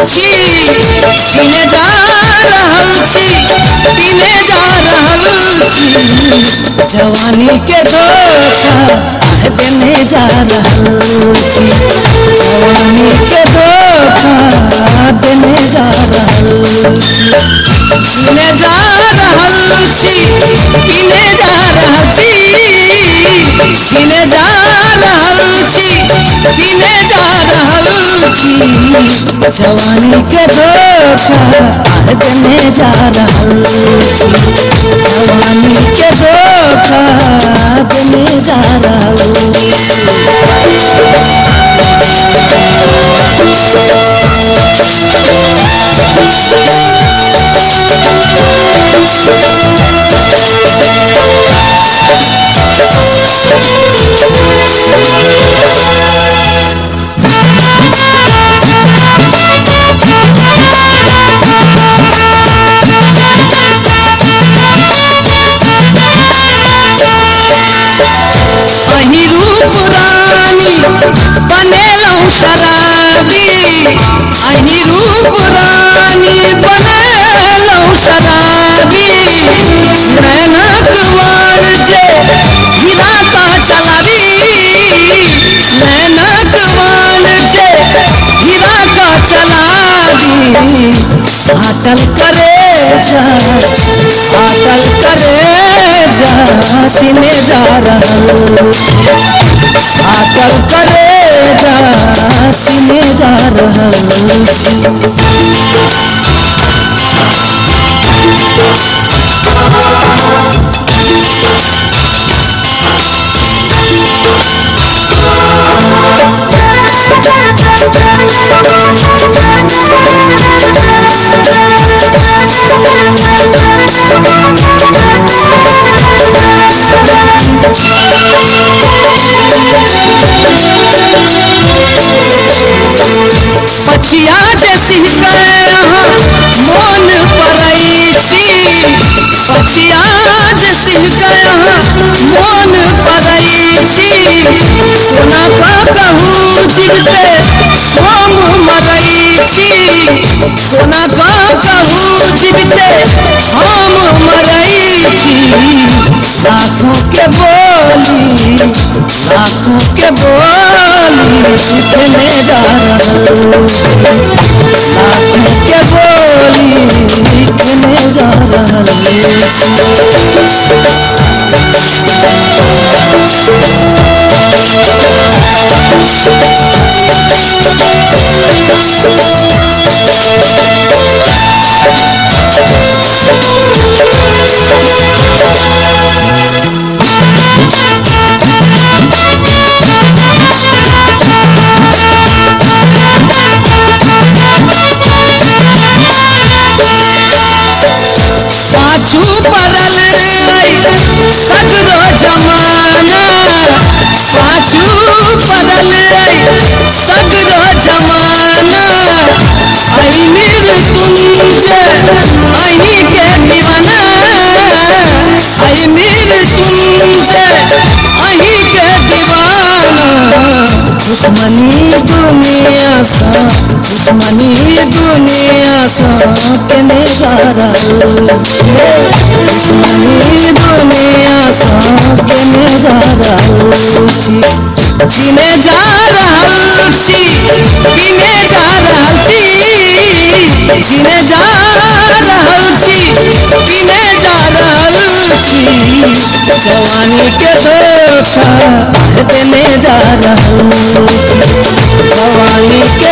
पीने जा पीने जा जवानी के धोखा देने जा जवानी के धोखा देने जा रहल पीने जा रहल छी पीने जा पीने जा जवानी के धोखा आह देने जा रहल जवानी के धोखा देने जा रहल छी अही रूप रानी बनेलौं शराबी। अही रूप रानी बनेलौं शराबी। नैनक वार जे हीरा का चलावी नैनक वार का चलावी आटल करे जा आटल करे जा तिने जा रहल आटल करे जा जा रहल मोन परैती सिहके मोन कोना का कहूँ जिनसे हम मरैती कोना का कहूँ हम लाखों के बोली के बोली, इतने लाखों के बोली पाछू पड़ल सगरो जमाना। पाछू पड़ल जमाना। आई मिल तुमसे आई के दीवाना। दुश्मनी दुनिया का दुश्मनी दुनिया का दुश्मनी दुनिया का जा किने जा रहल छी किने जा छी किने जा छी किने जा रहल छी जवानी के धोखा देने जा रहल छी जवानी के